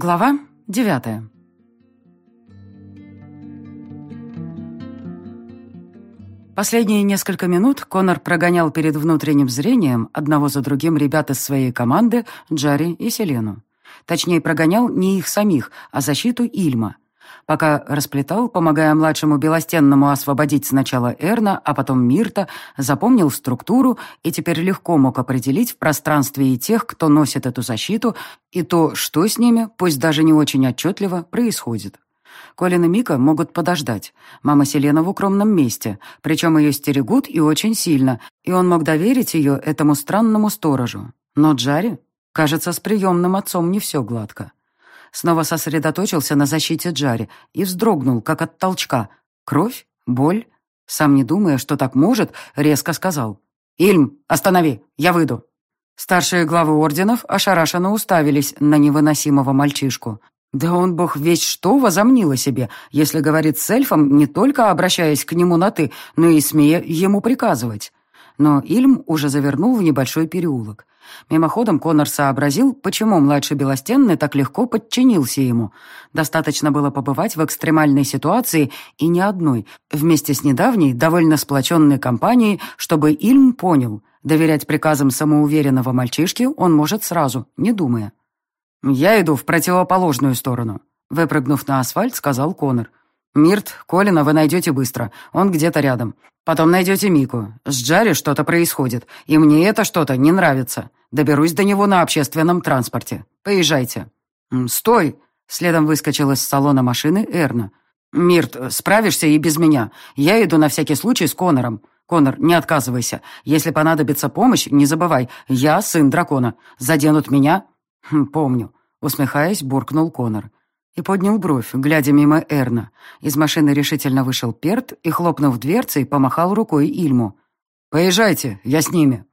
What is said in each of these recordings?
Глава девятая. Последние несколько минут Конор прогонял перед внутренним зрением одного за другим ребят из своей команды, Джарри и Селену. Точнее, прогонял не их самих, а защиту Ильма — Пока расплетал, помогая младшему Белостенному освободить сначала Эрна, а потом Мирта, запомнил структуру и теперь легко мог определить в пространстве и тех, кто носит эту защиту, и то, что с ними, пусть даже не очень отчетливо, происходит. Колин и Мика могут подождать. Мама Селена в укромном месте, причем ее стерегут и очень сильно, и он мог доверить ее этому странному сторожу. Но Джари, кажется, с приемным отцом не все гладко. Снова сосредоточился на защите Джари и вздрогнул, как от толчка. Кровь? Боль? Сам не думая, что так может, резко сказал. «Ильм, останови, я выйду». Старшие главы орденов ошарашенно уставились на невыносимого мальчишку. Да он, бог весь что, возомнил о себе, если говорит с эльфом, не только обращаясь к нему на «ты», но и смея ему приказывать. Но Ильм уже завернул в небольшой переулок. Мимоходом Конор сообразил, почему младший Белостенный так легко подчинился ему. Достаточно было побывать в экстремальной ситуации, и не одной, вместе с недавней, довольно сплоченной компанией, чтобы Ильм понял, доверять приказам самоуверенного мальчишки он может сразу, не думая. «Я иду в противоположную сторону», — выпрыгнув на асфальт, сказал Конор. «Мирт, Колина вы найдете быстро, он где-то рядом. Потом найдете Мику. С Джари что-то происходит, и мне это что-то не нравится. Доберусь до него на общественном транспорте. Поезжайте». «Стой!» — следом выскочил из салона машины Эрна. «Мирт, справишься и без меня. Я иду на всякий случай с Конором. Конор, не отказывайся. Если понадобится помощь, не забывай, я сын дракона. Заденут меня?» «Хм, «Помню», — усмехаясь, буркнул Конор. И поднял бровь, глядя мимо Эрна. Из машины решительно вышел Перт и, хлопнув дверцей, помахал рукой Ильму. «Поезжайте, я с ними».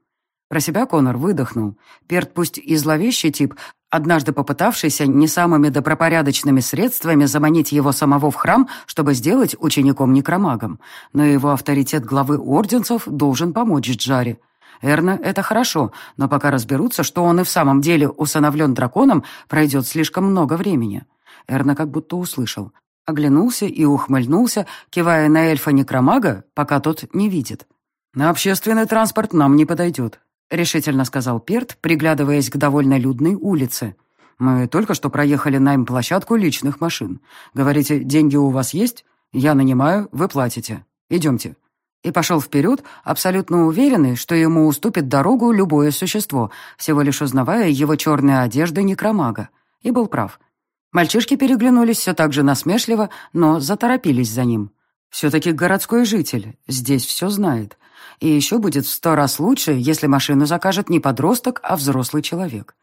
Про себя Конор выдохнул. Перт пусть и зловещий тип, однажды попытавшийся не самыми добропорядочными средствами заманить его самого в храм, чтобы сделать учеником-некромагом. Но его авторитет главы орденцев должен помочь Джаре. Эрна — это хорошо, но пока разберутся, что он и в самом деле усыновлен драконом, пройдет слишком много времени. Эрна как будто услышал. Оглянулся и ухмыльнулся, кивая на эльфа-некромага, пока тот не видит. «На общественный транспорт нам не подойдет», — решительно сказал Перт, приглядываясь к довольно людной улице. «Мы только что проехали на им площадку личных машин. Говорите, деньги у вас есть? Я нанимаю, вы платите. Идемте». И пошел вперед, абсолютно уверенный, что ему уступит дорогу любое существо, всего лишь узнавая его черные одежды некромага. И был прав. Мальчишки переглянулись все так же насмешливо, но заторопились за ним. Все-таки городской житель, здесь все знает. И еще будет в сто раз лучше, если машину закажет не подросток, а взрослый человек.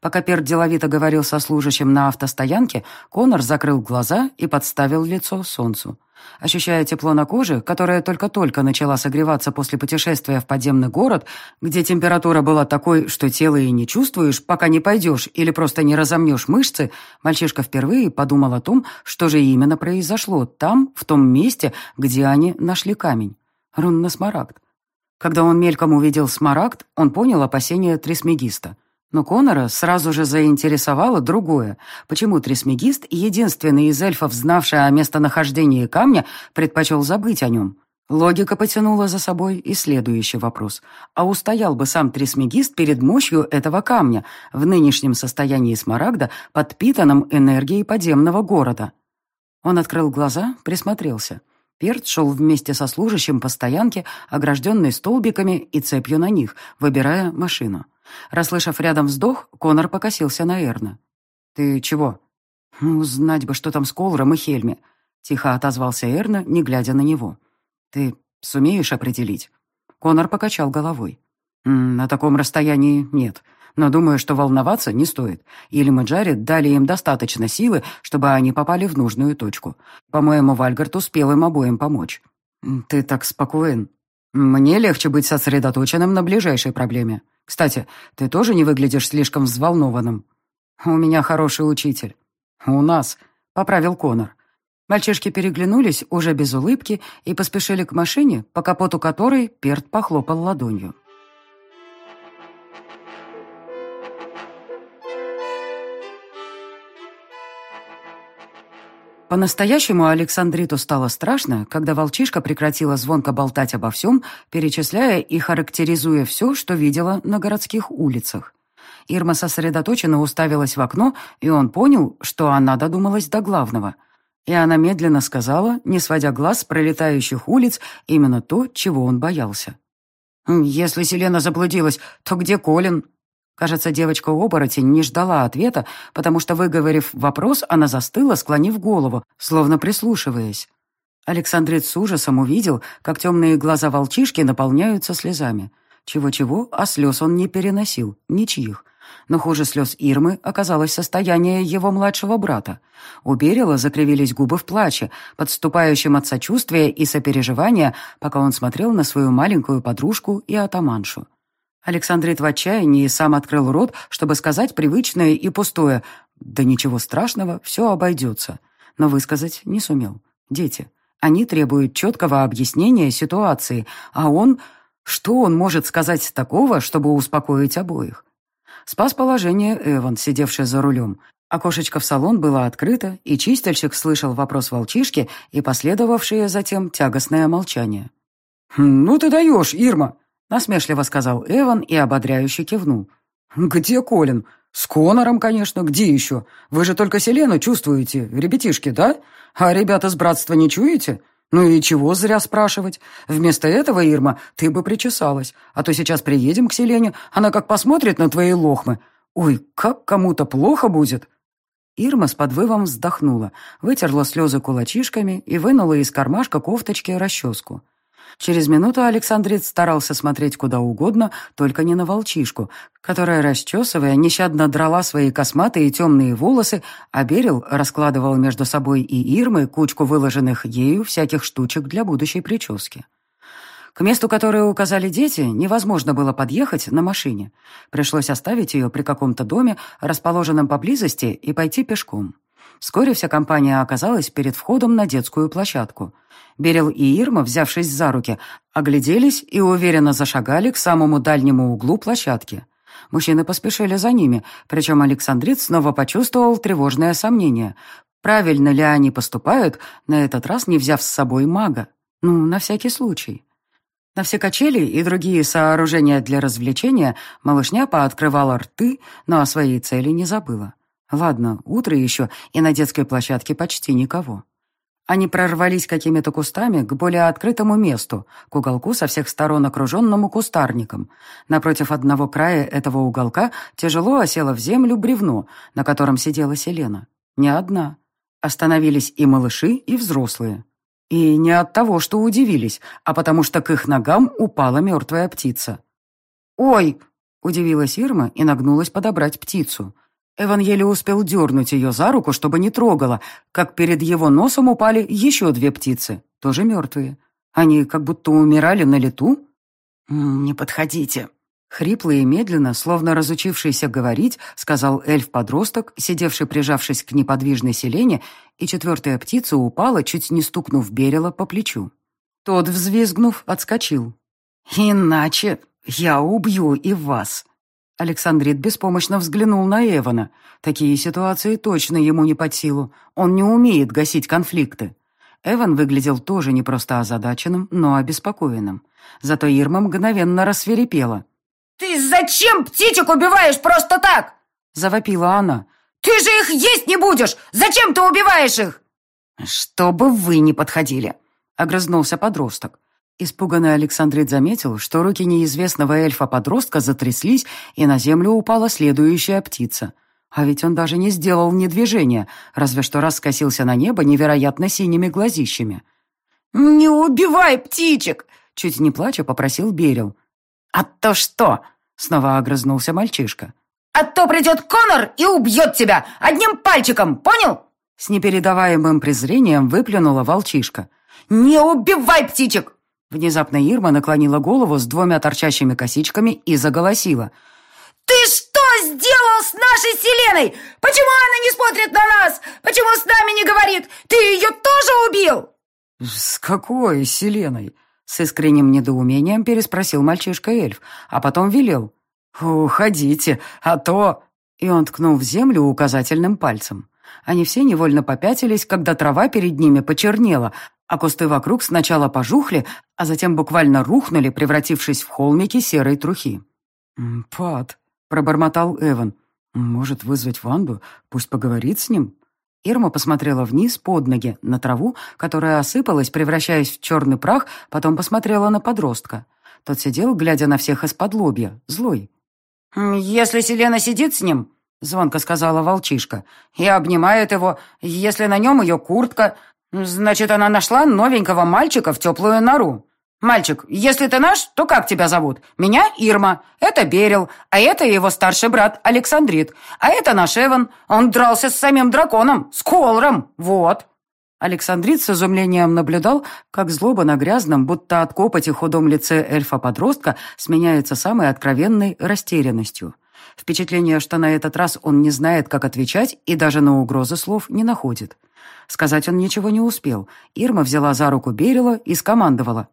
Пока Перд деловито говорил со служащим на автостоянке, Конор закрыл глаза и подставил лицо солнцу. Ощущая тепло на коже, которая только-только начала согреваться после путешествия в подземный город, где температура была такой, что тело и не чувствуешь, пока не пойдешь или просто не разомнешь мышцы, мальчишка впервые подумал о том, что же именно произошло там, в том месте, где они нашли камень. Рунно-смарагд. Когда он мельком увидел смарагд, он понял опасения Трисмегиста. Но Конора сразу же заинтересовало другое. Почему Трисмегист, единственный из эльфов, знавший о местонахождении камня, предпочел забыть о нем? Логика потянула за собой и следующий вопрос. А устоял бы сам Трисмегист перед мощью этого камня, в нынешнем состоянии смарагда, подпитанном энергией подземного города? Он открыл глаза, присмотрелся. Перт шел вместе со служащим по стоянке, огражденной столбиками и цепью на них, выбирая машину. Расслышав рядом вздох, Конор покосился на Эрна. «Ты чего?» «Ну, знать бы, что там с Колором и Хельме», — тихо отозвался Эрна, не глядя на него. «Ты сумеешь определить?» Конор покачал головой. «На таком расстоянии нет, но думаю, что волноваться не стоит. Или мы Джаред дали им достаточно силы, чтобы они попали в нужную точку. По-моему, Вальгард успел им обоим помочь». «Ты так спокоен», мне легче быть сосредоточенным на ближайшей проблеме. Кстати, ты тоже не выглядишь слишком взволнованным. У меня хороший учитель. У нас, — поправил Конор. Мальчишки переглянулись уже без улыбки и поспешили к машине, по капоту которой Перт похлопал ладонью. По-настоящему Александриту стало страшно, когда волчишка прекратила звонко болтать обо всем, перечисляя и характеризуя все, что видела на городских улицах. Ирма сосредоточенно уставилась в окно, и он понял, что она додумалась до главного. И она медленно сказала, не сводя глаз с пролетающих улиц, именно то, чего он боялся. «Если Селена заблудилась, то где Колин?» Кажется, девочка-оборотень не ждала ответа, потому что, выговорив вопрос, она застыла, склонив голову, словно прислушиваясь. Александрит с ужасом увидел, как темные глаза волчишки наполняются слезами. Чего-чего, а слез он не переносил, ничьих. Но хуже слез Ирмы оказалось состояние его младшего брата. У Берила закривились губы в плаче, подступающем от сочувствия и сопереживания, пока он смотрел на свою маленькую подружку и атаманшу. Александрит в отчаянии сам открыл рот, чтобы сказать привычное и пустое. Да ничего страшного, все обойдется. Но высказать не сумел. Дети. Они требуют четкого объяснения ситуации, а он... Что он может сказать такого, чтобы успокоить обоих? Спас положение Эван, сидевший за рулем. Окошечко в салон было открыто, и чистильщик слышал вопрос волчишки и последовавшее затем тягостное молчание. «Хм, «Ну ты даешь, Ирма!» Насмешливо сказал Эван и ободряюще кивнул. «Где Колин? С Конором, конечно. Где еще? Вы же только Селену чувствуете, ребятишки, да? А ребята с братства не чуете? Ну и чего зря спрашивать? Вместо этого, Ирма, ты бы причесалась. А то сейчас приедем к Селене, она как посмотрит на твои лохмы. Ой, как кому-то плохо будет». Ирма с подвывом вздохнула, вытерла слезы кулачишками и вынула из кармашка кофточки расческу. Через минуту Александрит старался смотреть куда угодно, только не на волчишку, которая, расчесывая, нещадно драла свои косматые темные волосы, а Берил раскладывал между собой и Ирмой кучку выложенных ею всяких штучек для будущей прически. К месту, которое указали дети, невозможно было подъехать на машине. Пришлось оставить ее при каком-то доме, расположенном поблизости, и пойти пешком. Вскоре вся компания оказалась перед входом на детскую площадку. Берил и Ирма, взявшись за руки, огляделись и уверенно зашагали к самому дальнему углу площадки. Мужчины поспешили за ними, причем Александрит снова почувствовал тревожное сомнение. Правильно ли они поступают, на этот раз не взяв с собой мага? Ну, на всякий случай. На все качели и другие сооружения для развлечения малышня пооткрывала рты, но о своей цели не забыла. Ладно, утро еще, и на детской площадке почти никого. Они прорвались какими-то кустами к более открытому месту, к уголку со всех сторон окруженному кустарником. Напротив одного края этого уголка тяжело осело в землю бревно, на котором сидела Селена. Не одна. Остановились и малыши, и взрослые. И не от того, что удивились, а потому что к их ногам упала мертвая птица. «Ой!» — удивилась Ирма и нагнулась подобрать птицу — Эван еле успел дернуть ее за руку, чтобы не трогала, как перед его носом упали еще две птицы, тоже мертвые. Они как будто умирали на лету. «Не подходите», Хрипло и медленно, словно разучившийся говорить, сказал эльф-подросток, сидевший прижавшись к неподвижной селене, и четвертая птица упала, чуть не стукнув Берила по плечу. Тот, взвизгнув, отскочил. «Иначе я убью и вас», Александрит беспомощно взглянул на Эвана. Такие ситуации точно ему не под силу. Он не умеет гасить конфликты. Эван выглядел тоже не просто озадаченным, но обеспокоенным. Зато Ирма мгновенно рассверепела. «Ты зачем птичек убиваешь просто так?» Завопила она. «Ты же их есть не будешь! Зачем ты убиваешь их?» «Чтобы вы не подходили!» Огрызнулся подросток. Испуганный Александрит заметил, что руки неизвестного эльфа-подростка затряслись, и на землю упала следующая птица. А ведь он даже не сделал ни движения, разве что раскосился на небо невероятно синими глазищами. «Не убивай птичек!» — чуть не плача попросил Берил. «А то что?» — снова огрызнулся мальчишка. «А то придет Конор и убьет тебя одним пальчиком, понял?» С непередаваемым презрением выплюнула волчишка. «Не убивай птичек! Внезапно Ирма наклонила голову с двумя торчащими косичками и заголосила. «Ты что сделал с нашей Селеной? Почему она не смотрит на нас? Почему с нами не говорит? Ты ее тоже убил?» «С какой Селеной?» С искренним недоумением переспросил мальчишка-эльф, а потом велел. «Уходите, а то...» И он ткнул в землю указательным пальцем. Они все невольно попятились, когда трава перед ними почернела, а кусты вокруг сначала пожухли, а затем буквально рухнули, превратившись в холмики серой трухи. «Пат», — пробормотал Эван, — «может вызвать Ванду, пусть поговорит с ним?» Ирма посмотрела вниз, под ноги, на траву, которая осыпалась, превращаясь в черный прах, потом посмотрела на подростка. Тот сидел, глядя на всех из-под лобья, злой. «Если Селена сидит с ним, — звонко сказала волчишка, — и обнимает его, если на нем ее куртка, значит, она нашла новенького мальчика в теплую нору. «Мальчик, если ты наш, то как тебя зовут? Меня Ирма, это Берил, а это его старший брат Александрит, а это наш Эван. Он дрался с самим драконом, с Колором, вот». Александрит с изумлением наблюдал, как злоба на грязном, будто от копоти худом лице эльфа-подростка сменяется самой откровенной растерянностью. Впечатление, что на этот раз он не знает, как отвечать, и даже на угрозы слов не находит. Сказать он ничего не успел. Ирма взяла за руку Берила и скомандовала.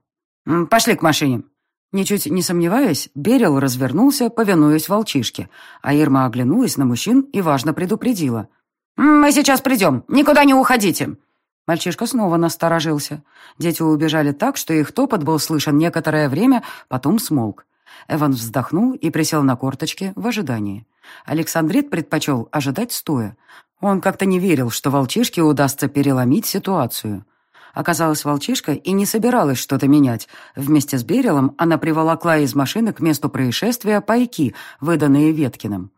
«Пошли к машине». Ничуть не сомневаясь, Берил развернулся, повинуясь волчишке, а Ирма оглянулась на мужчин и важно предупредила. «Мы сейчас придем, никуда не уходите». Мальчишка снова насторожился. Дети убежали так, что их топот был слышен некоторое время, потом смолк. Эван вздохнул и присел на корточки в ожидании. Александрит предпочел ожидать стоя. Он как-то не верил, что волчишке удастся переломить ситуацию. Оказалось, волчишка и не собиралась что-то менять. Вместе с Берилом она приволокла из машины к месту происшествия пайки, выданные Веткиным.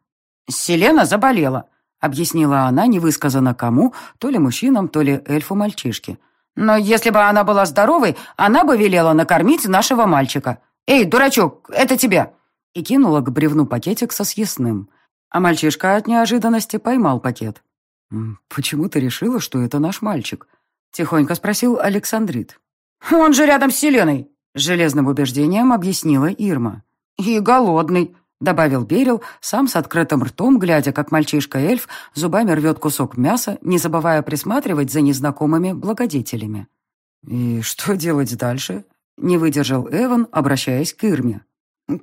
«Селена заболела», — объяснила она невысказанно кому, то ли мужчинам, то ли эльфу-мальчишке. «Но если бы она была здоровой, она бы велела накормить нашего мальчика. Эй, дурачок, это тебе!» И кинула к бревну пакетик со съестным. А мальчишка от неожиданности поймал пакет. «Почему ты решила, что это наш мальчик?» Тихонько спросил Александрит. «Он же рядом с Селеной!» Железным убеждением объяснила Ирма. «И голодный!» добавил Берил, сам с открытым ртом, глядя, как мальчишка-эльф зубами рвет кусок мяса, не забывая присматривать за незнакомыми благодетелями. «И что делать дальше?» — не выдержал Эван, обращаясь к Ирме.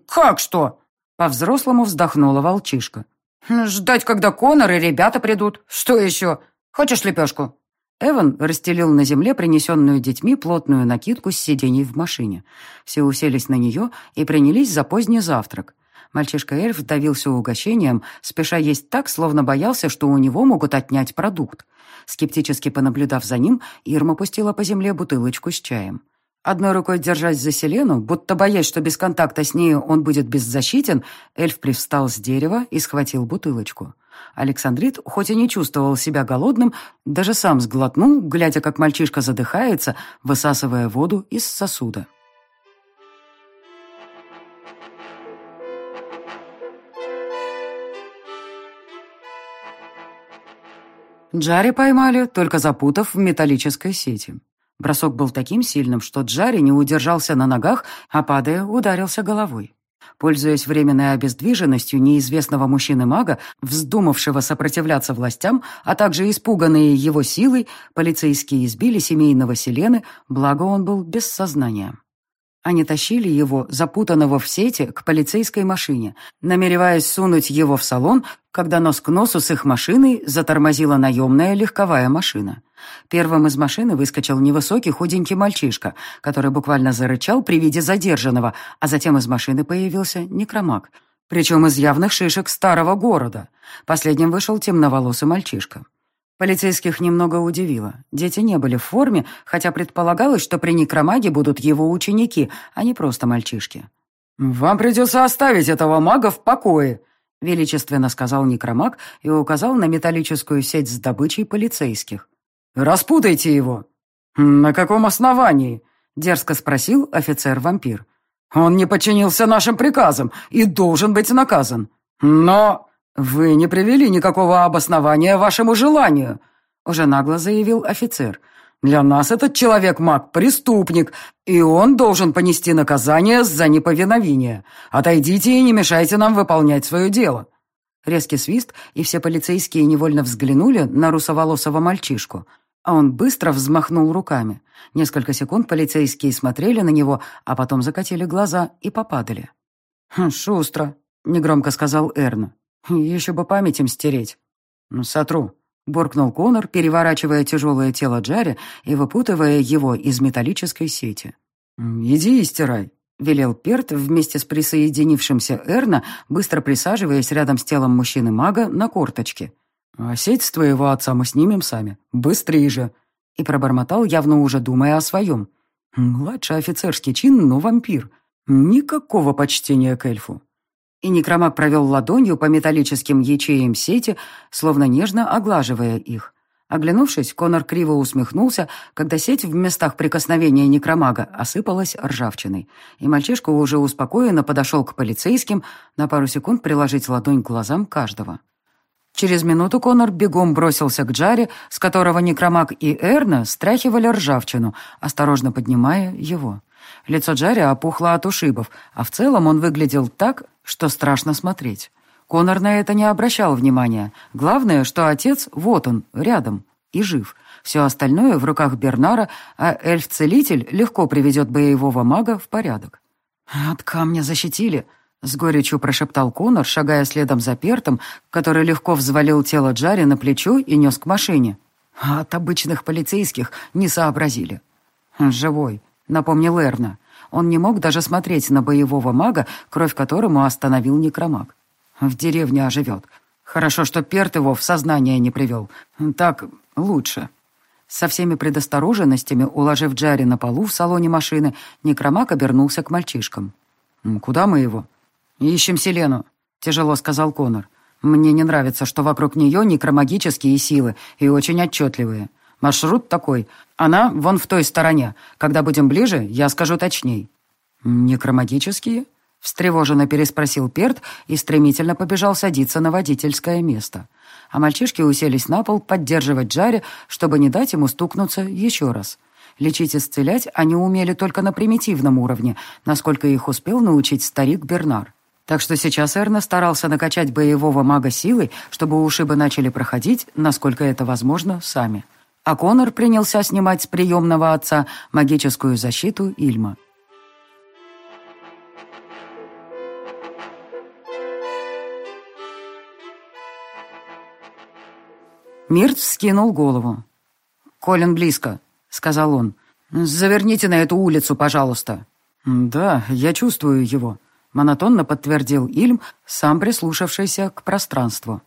«Как что?» — по-взрослому вздохнула волчишка. «Ждать, когда Конор и ребята придут. Что еще? Хочешь лепешку?» Эван расстелил на земле принесенную детьми плотную накидку с сидений в машине. Все уселись на нее и принялись за поздний завтрак. Мальчишка-эльф давился угощением, спеша есть так, словно боялся, что у него могут отнять продукт. Скептически понаблюдав за ним, Ирма пустила по земле бутылочку с чаем. Одной рукой держась за Селену, будто боясь, что без контакта с нею он будет беззащитен, эльф привстал с дерева и схватил бутылочку. Александрит, хоть и не чувствовал себя голодным, даже сам сглотнул, глядя, как мальчишка задыхается, высасывая воду из сосуда. Джари поймали, только запутав в металлической сети. Бросок был таким сильным, что Джари не удержался на ногах, а, падая, ударился головой. Пользуясь временной обездвиженностью неизвестного мужчины-мага, вздумавшего сопротивляться властям, а также испуганные его силой, полицейские избили семейного Селены, благо он был без сознания. Они тащили его, запутанного в сети, к полицейской машине, намереваясь сунуть его в салон, когда нос к носу с их машиной затормозила наемная легковая машина. Первым из машины выскочил невысокий худенький мальчишка, который буквально зарычал при виде задержанного, а затем из машины появился некромаг, причем из явных шишек старого города. Последним вышел темноволосый мальчишка. Полицейских немного удивило. Дети не были в форме, хотя предполагалось, что при некромаге будут его ученики, а не просто мальчишки. «Вам придется оставить этого мага в покое», — величественно сказал некромаг и указал на металлическую сеть с добычей полицейских. «Распутайте его!» «На каком основании?» — дерзко спросил офицер-вампир. «Он не подчинился нашим приказам и должен быть наказан. Но вы не привели никакого обоснования вашему желанию», — уже нагло заявил офицер. «Для нас этот человек-маг — преступник, и он должен понести наказание за неповиновение. Отойдите и не мешайте нам выполнять свое дело». Резкий свист, и все полицейские невольно взглянули на русоволосого мальчишку — а он быстро взмахнул руками. Несколько секунд полицейские смотрели на него, а потом закатили глаза и попадали. «Хм, «Шустро», — негромко сказал Эрна. «Еще бы память им стереть». «Ну, сотру», буркнул Конор, переворачивая тяжелое тело Джарри и выпутывая его из металлической сети. «Иди и стирай», — велел Перт вместе с присоединившимся Эрна, быстро присаживаясь рядом с телом мужчины-мага на корточке. «А сеть с твоего отца мы снимем сами. Быстрее же!» И пробормотал, явно уже думая о своем. «Младший офицерский чин, но вампир. Никакого почтения к эльфу». И некромаг провел ладонью по металлическим ячеям сети, словно нежно оглаживая их. Оглянувшись, Конор криво усмехнулся, когда сеть в местах прикосновения некромага осыпалась ржавчиной, и мальчишка уже успокоенно подошел к полицейским на пару секунд приложить ладонь к глазам каждого. Через минуту Конор бегом бросился к Джаре, с которого Некромак и Эрна стряхивали ржавчину, осторожно поднимая его. Лицо Джари опухло от ушибов, а в целом он выглядел так, что страшно смотреть. Конор на это не обращал внимания. Главное, что отец вот он, рядом, и жив. Все остальное в руках Бернара, а эльф-целитель легко приведет боевого мага в порядок. «От камня защитили», с горечью прошептал Конор, шагая следом за Пертом, который легко взвалил тело Джари на плечо и нес к машине. От обычных полицейских не сообразили. «Живой», — напомнил Эрна. Он не мог даже смотреть на боевого мага, кровь которому остановил некромаг. В деревне оживет. Хорошо, что Перт его в сознание не привел. Так лучше. Со всеми предосторожностями, уложив Джари на полу в салоне машины, некромаг обернулся к мальчишкам. «Куда мы его?» «Ищем Селену», — тяжело сказал Конор. «Мне не нравится, что вокруг нее некромагические силы и очень отчетливые. Маршрут такой. Она вон в той стороне. Когда будем ближе, я скажу точней». «Некромагические?» — встревоженно переспросил Перт и стремительно побежал садиться на водительское место. А мальчишки уселись на пол поддерживать Джаре, чтобы не дать ему стукнуться еще раз. Лечить и исцелять они умели только на примитивном уровне, насколько их успел научить старик Бернар. Так что сейчас Эрна старался накачать боевого мага силой, чтобы ушибы начали проходить, насколько это возможно, сами. А Конор принялся снимать с приемного отца магическую защиту Ильма. Мирт вскинул голову. «Колин близко», — сказал он. «Заверните на эту улицу, пожалуйста». «Да, я чувствую его», Монотонно подтвердил Ильм, сам прислушавшийся к пространству.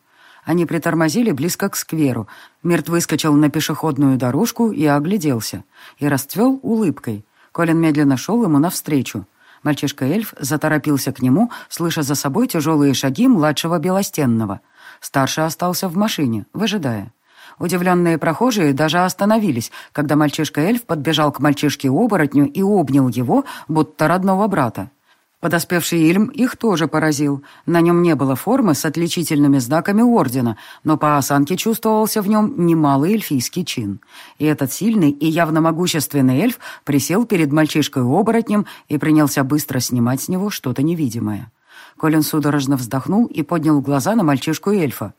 Они притормозили близко к скверу. Мирт выскочил на пешеходную дорожку и огляделся. И расцвел улыбкой. Колин медленно шел ему навстречу. Мальчишка-эльф заторопился к нему, слыша за собой тяжелые шаги младшего Белостенного. Старший остался в машине, выжидая. Удивленные прохожие даже остановились, когда мальчишка-эльф подбежал к мальчишке-оборотню и обнял его, будто родного брата. Подоспевший Ильм их тоже поразил. На нем не было формы с отличительными знаками ордена, но по осанке чувствовался в нем немалый эльфийский чин. И этот сильный и явно могущественный эльф присел перед мальчишкой-оборотнем и принялся быстро снимать с него что-то невидимое. Колин судорожно вздохнул и поднял глаза на мальчишку-эльфа.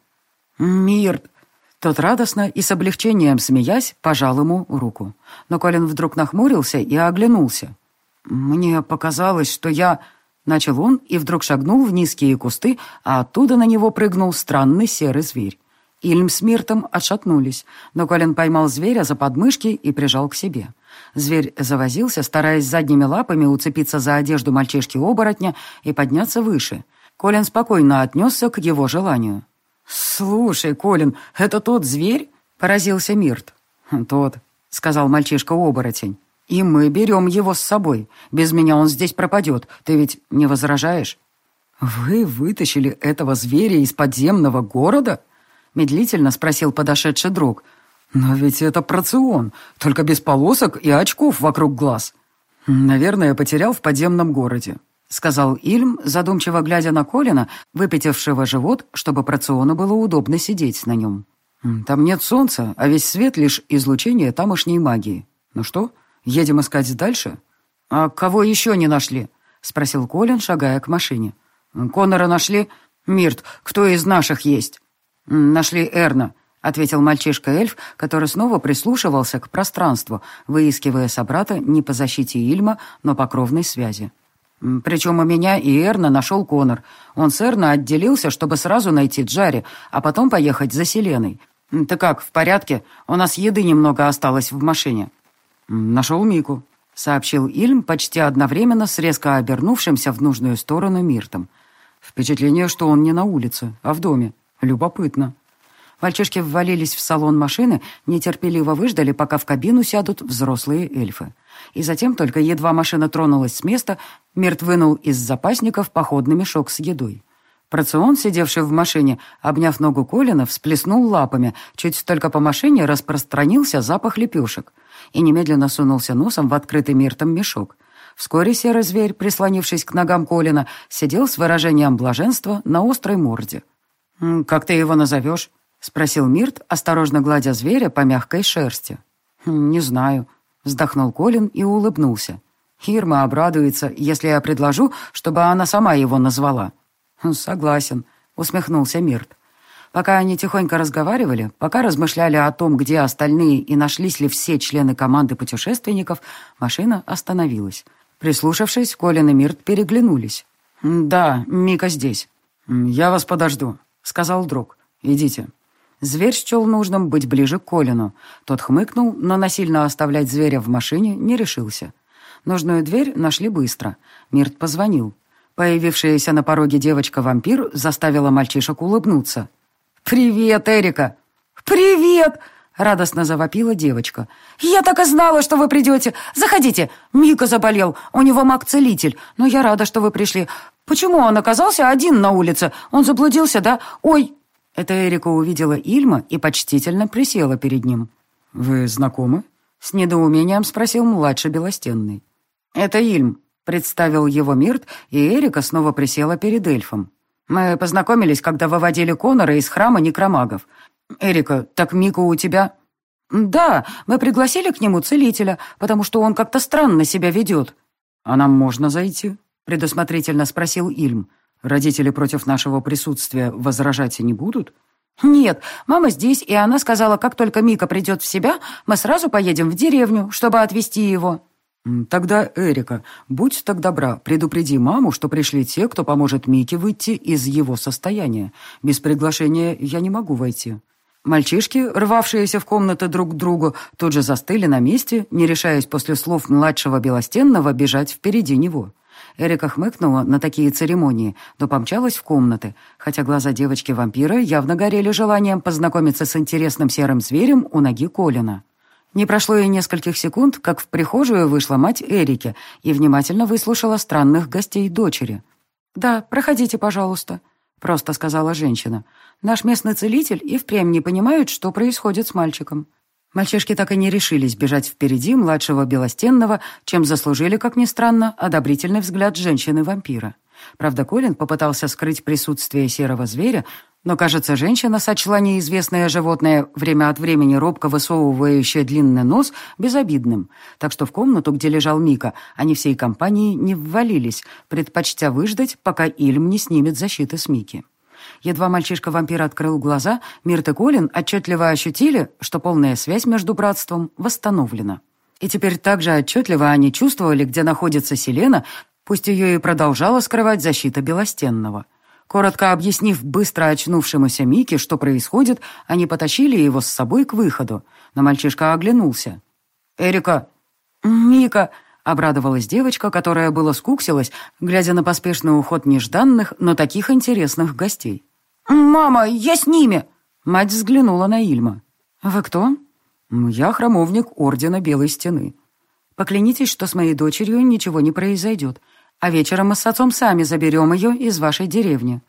«Мирт!» Тот радостно и с облегчением смеясь пожал ему руку. Но Колин вдруг нахмурился и оглянулся. «Мне показалось, что я...» Начал он и вдруг шагнул в низкие кусты, а оттуда на него прыгнул странный серый зверь. Ильм с Миртом отшатнулись, но Колин поймал зверя за подмышки и прижал к себе. Зверь завозился, стараясь задними лапами уцепиться за одежду мальчишки-оборотня и подняться выше. Колин спокойно отнесся к его желанию. «Слушай, Колин, это тот зверь?» — поразился Мирт. «Тот», — сказал мальчишка-оборотень. «И мы берем его с собой. Без меня он здесь пропадет. Ты ведь не возражаешь?» «Вы вытащили этого зверя из подземного города?» Медлительно спросил подошедший друг. «Но ведь это процион, только без полосок и очков вокруг глаз». «Наверное, потерял в подземном городе», — сказал Ильм, задумчиво глядя на Колина, выпятившего живот, чтобы проциону было удобно сидеть на нем. «Там нет солнца, а весь свет — лишь излучение тамошней магии. Ну что, Едем искать дальше?» «А кого еще не нашли?» — спросил Колин, шагая к машине. «Конора нашли? Мирт, кто из наших есть?» «Нашли Эрна», — ответил мальчишка-эльф, который снова прислушивался к пространству, выискивая собрата не по защите Ильма, но по кровной связи. «Причем у меня и Эрна нашел Конор. Он с Эрна отделился, чтобы сразу найти Джари, а потом поехать за Селеной. «Ты как, в порядке? У нас еды немного осталось в машине». «Нашел Мику», — сообщил Ильм почти одновременно с резко обернувшимся в нужную сторону Миртом. «Впечатление, что он не на улице, а в доме. Любопытно». Мальчишки ввалились в салон машины, нетерпеливо выждали, пока в кабину сядут взрослые эльфы. И затем, только едва машина тронулась с места, Мирт вынул из запасников походный мешок с едой. Процион, сидевший в машине, обняв ногу Колина, всплеснул лапами, чуть только по машине распространился запах лепешек и немедленно сунулся носом в открытый Миртом мешок. Вскоре серый зверь, прислонившись к ногам Колина, сидел с выражением блаженства на острой морде. «Как ты его назовешь?» — спросил Мирт, осторожно гладя зверя по мягкой шерсти. «Не знаю», — вздохнул Колин и улыбнулся. «Ирма обрадуется, если я предложу, чтобы она сама его назвала». «Согласен», — усмехнулся Мирт. Пока они тихонько разговаривали, пока размышляли о том, где остальные и нашлись ли все члены команды путешественников, машина остановилась. Прислушавшись, Колин и Мирт переглянулись. «Да, Мика здесь». «Я вас подожду», — сказал друг. «Идите». Зверь счел нужным быть ближе к Колину. Тот хмыкнул, но насильно оставлять зверя в машине не решился. Нужную дверь нашли быстро. Мирт позвонил. Появившаяся на пороге девочка-вампир заставила мальчишек улыбнуться. «Привет, Эрика!» «Привет!» — радостно завопила девочка. «Я так и знала, что вы придете. Заходите. Мика заболел. У него маг-целитель. Но я рада, что вы пришли. Почему он оказался один на улице? Он заблудился, да? Ой!» Это Эрика увидела Ильма и почтительно присела перед ним. «Вы знакомы?» — с недоумением спросил младший Белостенный. «Это Ильм», — представил его Мирт, и Эрика снова присела перед эльфом. «Мы познакомились, когда выводили Конора из храма некромагов. Эрика, так Мика у тебя...» «Да, мы пригласили к нему целителя, потому что он как-то странно себя ведет». «А нам можно зайти?» — предусмотрительно спросил Ильм. Родители против нашего присутствия возражать не будут? Нет, мама здесь, и она сказала, как только Мика придет в себя, мы сразу поедем в деревню, чтобы отвезти его. Тогда, Эрика, будь так добра, предупреди маму, что пришли те, кто поможет Мике выйти из его состояния. Без приглашения я не могу войти. Мальчишки, рвавшиеся в комнаты друг к другу, тут же застыли на месте, не решаясь после слов младшего Белостенного бежать впереди него. Эрика хмыкнула на такие церемонии, но помчалась в комнаты, хотя глаза девочки-вампира явно горели желанием познакомиться с интересным серым зверем у ноги Колина. Не прошло и нескольких секунд, как в прихожую вышла мать Эрики и внимательно выслушала странных гостей дочери. «Да, проходите, пожалуйста», — просто сказала женщина. «Наш местный целитель и впрямь не понимает, что происходит с мальчиком». Мальчишки так и не решились бежать впереди младшего Белостенного, чем заслужили, как ни странно, одобрительный взгляд женщины-вампира. Правда, Колин попытался скрыть присутствие серого зверя, но, кажется, женщина сочла неизвестное животное, время от времени робко высовывающее длинный нос, безобидным. Так что в комнату, где лежал Мика, они всей компанией не ввалились, предпочтя выждать, пока Ильм не снимет защиты с Мики. Едва мальчишка-вампир открыл глаза, Мирт и Колин отчетливо ощутили, что полная связь между братством восстановлена. И теперь также отчетливо они чувствовали, где находится Селена, пусть ее и продолжала скрывать защита Белостенного. Коротко объяснив быстро очнувшемуся Мике, что происходит, они потащили его с собой к выходу, но мальчишка оглянулся. «Эрика!» «Мика!» — обрадовалась девочка, которая было скуксилась, глядя на поспешный уход нежданных, но таких интересных гостей. «Мама, я с ними!» Мать взглянула на Ильма. «Вы кто?» «Я храмовник Ордена Белой Стены. Поклянитесь, что с моей дочерью ничего не произойдет, а вечером мы с отцом сами заберем ее из вашей деревни».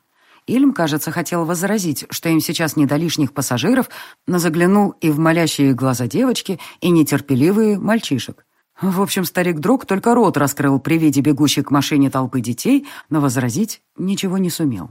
Ильм, кажется, хотел возразить, что им сейчас не до лишних пассажиров, но заглянул и в молящие глаза девочки, и нетерпеливые мальчишек. В общем, старик-друг только рот раскрыл при виде бегущей к машине толпы детей, но возразить ничего не сумел.